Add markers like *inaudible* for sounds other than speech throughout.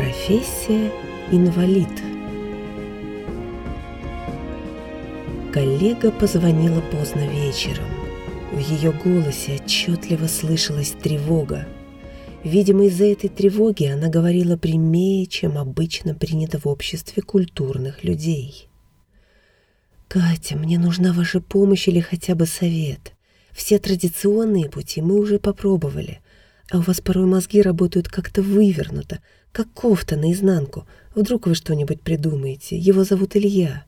Профессия инвалид. Коллега позвонила поздно вечером. В ее голосе отчетливо слышалась тревога. Видимо, из-за этой тревоги она говорила прямее, чем обычно принято в обществе культурных людей. «Катя, мне нужна ваша помощь или хотя бы совет. Все традиционные пути мы уже попробовали, а у вас порой мозги работают как-то вывернуто, как кофта наизнанку. Вдруг вы что-нибудь придумаете. Его зовут Илья».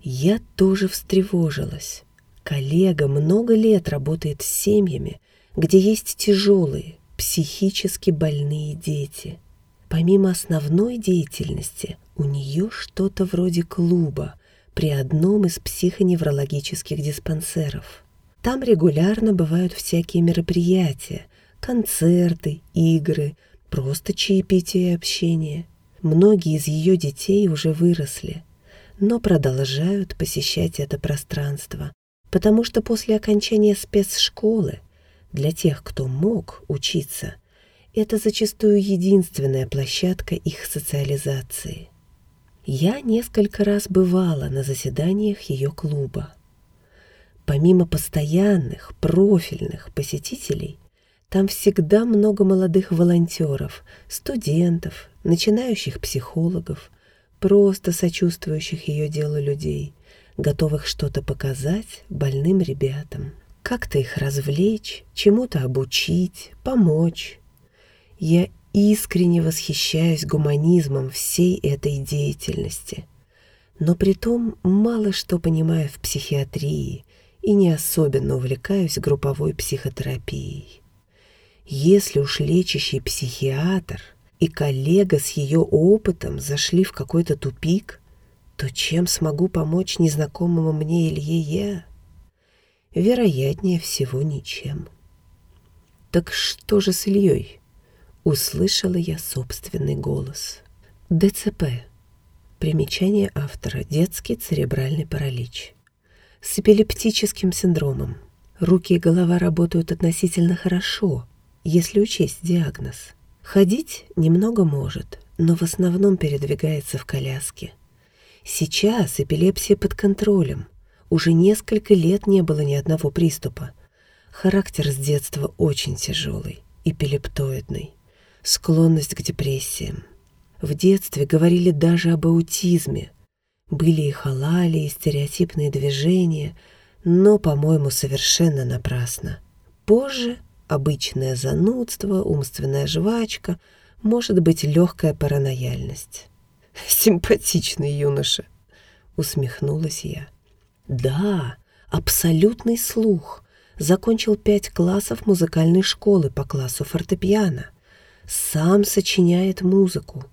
Я тоже встревожилась. Коллега много лет работает с семьями, где есть тяжелые, психически больные дети. Помимо основной деятельности, у нее что-то вроде клуба при одном из психоневрологических диспансеров. Там регулярно бывают всякие мероприятия, концерты, игры, просто чаепитие и общение. Многие из ее детей уже выросли, но продолжают посещать это пространство, потому что после окончания спецшколы для тех, кто мог учиться, это зачастую единственная площадка их социализации. Я несколько раз бывала на заседаниях ее клуба. Помимо постоянных, профильных посетителей, там всегда много молодых волонтеров, студентов, начинающих психологов, просто сочувствующих ее делу людей, готовых что-то показать больным ребятам, как-то их развлечь, чему-то обучить, помочь. Я искренне восхищаюсь гуманизмом всей этой деятельности, но при том мало что понимаю в психиатрии и не особенно увлекаюсь групповой психотерапией. Если уж лечащий психиатр и коллега с ее опытом зашли в какой-то тупик, то чем смогу помочь незнакомому мне Илье я? Вероятнее всего, ничем. Так что же с Ильей? Услышала я собственный голос. ДЦП. Примечание автора. Детский церебральный паралич. С эпилептическим синдромом. Руки и голова работают относительно хорошо, если учесть диагноз. Ходить немного может, но в основном передвигается в коляске. Сейчас эпилепсия под контролем. Уже несколько лет не было ни одного приступа. Характер с детства очень тяжелый, эпилептоидный. Склонность к депрессиям. В детстве говорили даже об аутизме. Были и халали, и стереотипные движения, но, по-моему, совершенно напрасно. Позже обычное занудство, умственная жвачка, может быть, легкая паранояльность. *laughs* «Симпатичный юноша», — усмехнулась я. «Да, абсолютный слух. Закончил пять классов музыкальной школы по классу фортепиано. Сам сочиняет музыку.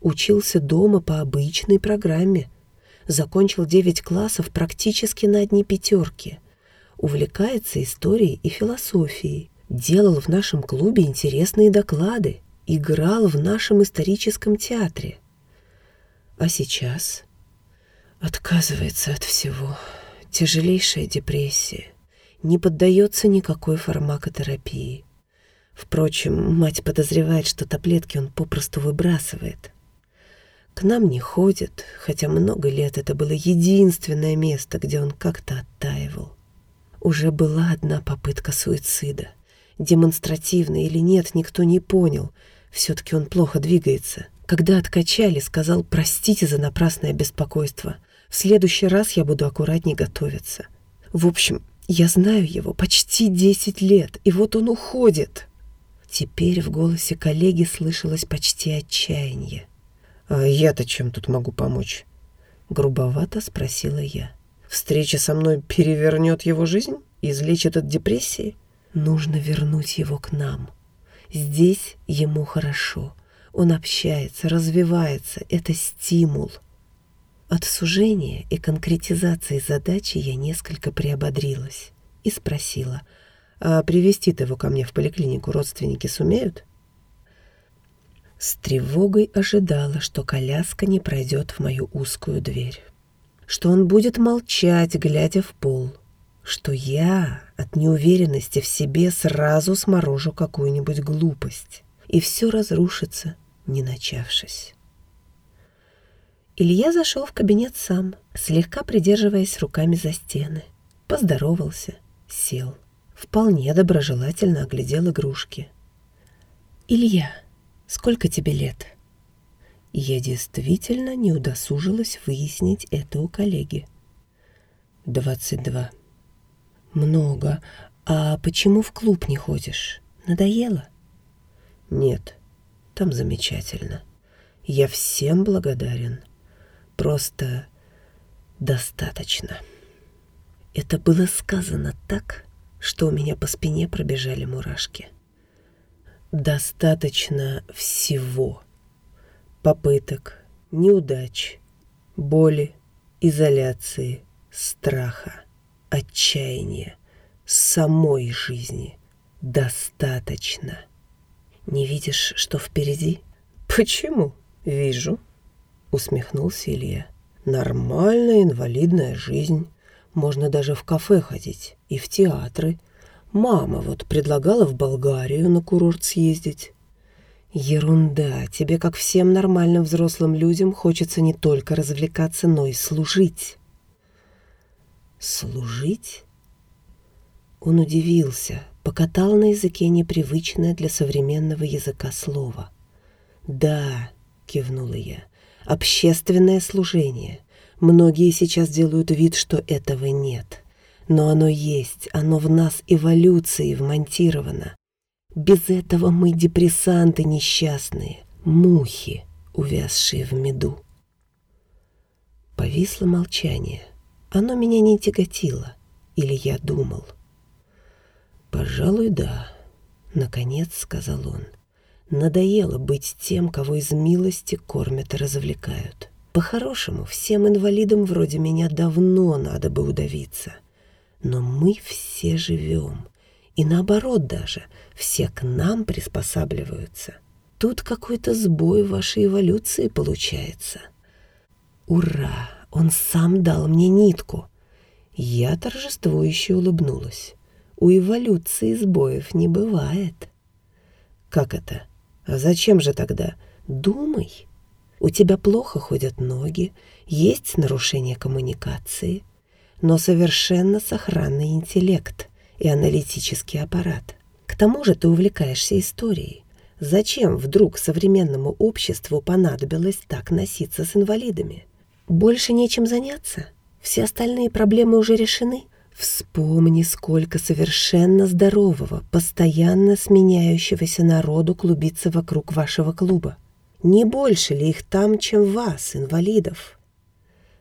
Учился дома по обычной программе. Закончил девять классов практически на одни пятерки. Увлекается историей и философией. Делал в нашем клубе интересные доклады. Играл в нашем историческом театре. А сейчас отказывается от всего. Тяжелейшая депрессия. Не поддается никакой фармакотерапии. Впрочем, мать подозревает, что таблетки он попросту выбрасывает. К нам не ходит, хотя много лет это было единственное место, где он как-то оттаивал. Уже была одна попытка суицида. Демонстративно или нет, никто не понял. Все-таки он плохо двигается. Когда откачали, сказал «простите за напрасное беспокойство. В следующий раз я буду аккуратнее готовиться». В общем, я знаю его почти десять лет, и вот он уходит. Теперь в голосе коллеги слышалось почти отчаяние. «А я-то чем тут могу помочь?» Грубовато спросила я. «Встреча со мной перевернет его жизнь? Излечит от депрессии?» «Нужно вернуть его к нам. Здесь ему хорошо». Он общается, развивается. Это стимул. От сужения и конкретизации задачи я несколько приободрилась и спросила, а привести его ко мне в поликлинику родственники сумеют? С тревогой ожидала, что коляска не пройдет в мою узкую дверь, что он будет молчать, глядя в пол, что я от неуверенности в себе сразу сморожу какую-нибудь глупость, и все разрушится, не начавшись. Илья зашел в кабинет сам, слегка придерживаясь руками за стены. Поздоровался, сел. Вполне доброжелательно оглядел игрушки. «Илья, сколько тебе лет?» Я действительно не удосужилась выяснить это у коллеги. «Двадцать два». «Много. А почему в клуб не ходишь? Надоело?» «Нет, там замечательно. Я всем благодарен. Просто достаточно». Это было сказано так, что у меня по спине пробежали мурашки. Достаточно всего попыток, неудач, боли, изоляции, страха, отчаяния, самой жизни. Достаточно. Не видишь, что впереди? Почему? Вижу, усмехнулся Илья. Нормальная инвалидная жизнь. Можно даже в кафе ходить и в театры. Мама вот предлагала в Болгарию на курорт съездить. Ерунда. Тебе, как всем нормальным взрослым людям, хочется не только развлекаться, но и служить. Служить? Он удивился, покатал на языке непривычное для современного языка слово. «Да», — кивнула я, — «общественное служение. Многие сейчас делают вид, что этого нет. Но оно есть, оно в нас эволюцией вмонтировано. Без этого мы депрессанты несчастные, мухи, увязшие в меду. Повисло молчание. Оно меня не тяготило. Или я думал. «Пожалуй, да», — наконец сказал он. «Надоело быть тем, кого из милости кормят и развлекают. По-хорошему, всем инвалидам вроде меня давно надо бы удавиться. Но мы все живем, и наоборот даже, все к нам приспосабливаются. Тут какой-то сбой вашей эволюции получается. Ура! Он сам дал мне нитку. Я торжествующе улыбнулась. У эволюции сбоев не бывает. Как это? А зачем же тогда? Думай. У тебя плохо ходят ноги, есть нарушение коммуникации, но совершенно сохранный интеллект — и аналитический аппарат. К тому же ты увлекаешься историей. Зачем вдруг современному обществу понадобилось так носиться с инвалидами? Больше нечем заняться? Все остальные проблемы уже решены? Вспомни, сколько совершенно здорового, постоянно сменяющегося народу клубится вокруг вашего клуба. Не больше ли их там, чем вас, инвалидов?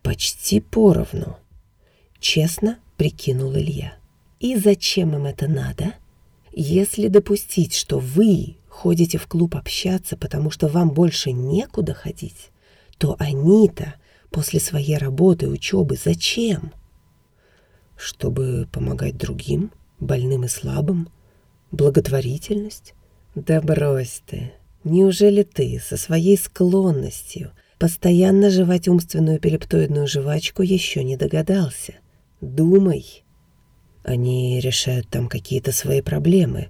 Почти поровну. Честно прикинул Илья. И зачем им это надо? Если допустить, что вы ходите в клуб общаться, потому что вам больше некуда ходить, то они-то после своей работы, учебы зачем? Чтобы помогать другим, больным и слабым? Благотворительность? Да брось ты. Неужели ты со своей склонностью постоянно жевать умственную эпилептоидную жвачку еще не догадался? Думай. Они решают там какие-то свои проблемы.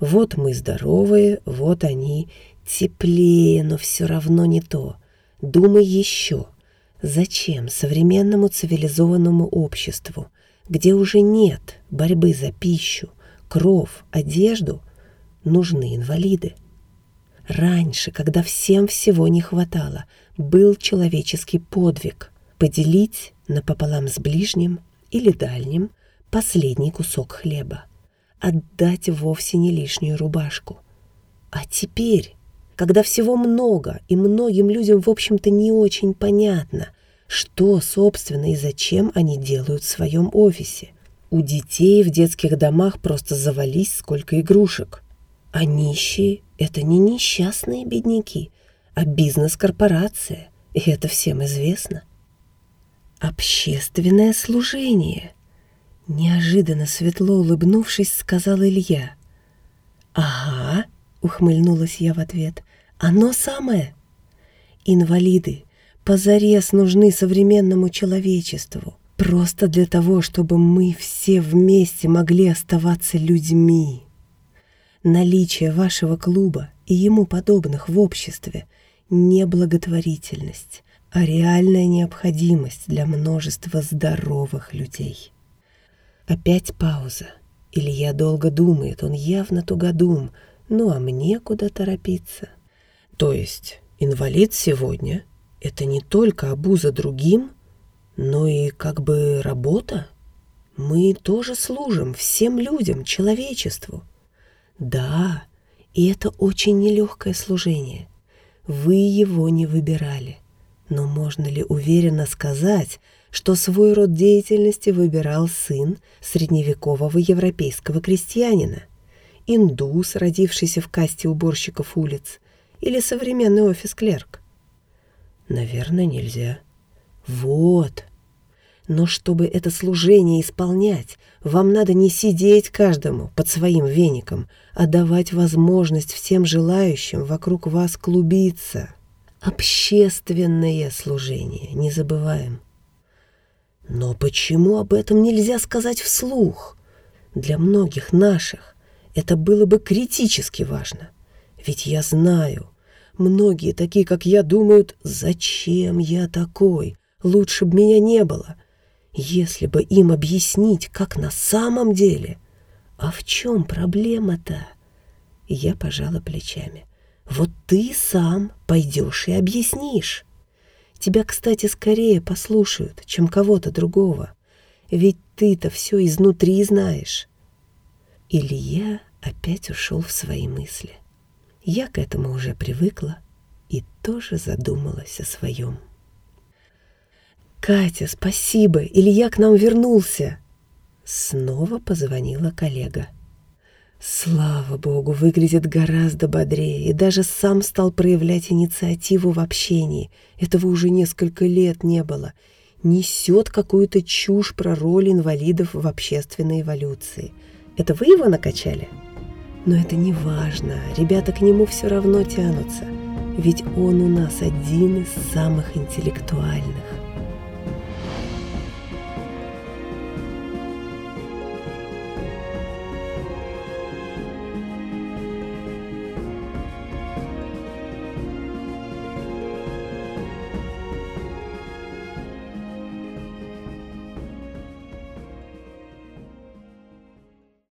Вот мы здоровые, вот они теплее, но все равно не то. Думай еще. Зачем современному цивилизованному обществу, где уже нет борьбы за пищу, кров, одежду, нужны инвалиды? Раньше, когда всем всего не хватало, был человеческий подвиг поделить напополам с ближним или дальним – последний кусок хлеба, отдать вовсе не лишнюю рубашку. А теперь, когда всего много и многим людям, в общем-то, не очень понятно, что, собственно, и зачем они делают в своем офисе. У детей в детских домах просто завались сколько игрушек. А нищие — это не несчастные бедняки, а бизнес-корпорация, и это всем известно. Общественное служение — Неожиданно светло улыбнувшись, сказал Илья. «Ага», — ухмыльнулась я в ответ, — «оно самое. Инвалиды позарез нужны современному человечеству, просто для того, чтобы мы все вместе могли оставаться людьми. Наличие вашего клуба и ему подобных в обществе не благотворительность, а реальная необходимость для множества здоровых людей. Опять пауза. Илья долго думает, он явно тугодум, ну а мне куда торопиться? То есть инвалид сегодня — это не только обуза другим, но и как бы работа? Мы тоже служим всем людям, человечеству. Да, и это очень нелегкое служение. Вы его не выбирали. Но можно ли уверенно сказать, что свой род деятельности выбирал сын средневекового европейского крестьянина? Индус, родившийся в касте уборщиков улиц, или современный офис-клерк? Наверное, нельзя. Вот, но чтобы это служение исполнять, вам надо не сидеть каждому под своим веником, а давать возможность всем желающим вокруг вас клубиться. Общественное служение, не забываем. Но почему об этом нельзя сказать вслух? Для многих наших это было бы критически важно. Ведь я знаю, многие такие, как я, думают, зачем я такой, лучше бы меня не было. Если бы им объяснить, как на самом деле. А в чем проблема-то? Я пожала плечами. Вот ты сам пойдешь и объяснишь. Тебя, кстати, скорее послушают, чем кого-то другого. Ведь ты-то все изнутри знаешь. Илья опять ушел в свои мысли. Я к этому уже привыкла и тоже задумалась о своем. «Катя, спасибо! Илья к нам вернулся!» Снова позвонила коллега. Слава богу, выглядит гораздо бодрее и даже сам стал проявлять инициативу в общении. Этого уже несколько лет не было. Несет какую-то чушь про роль инвалидов в общественной эволюции. Это вы его накачали? Но это не важно, ребята к нему все равно тянутся. Ведь он у нас один из самых интеллектуальных.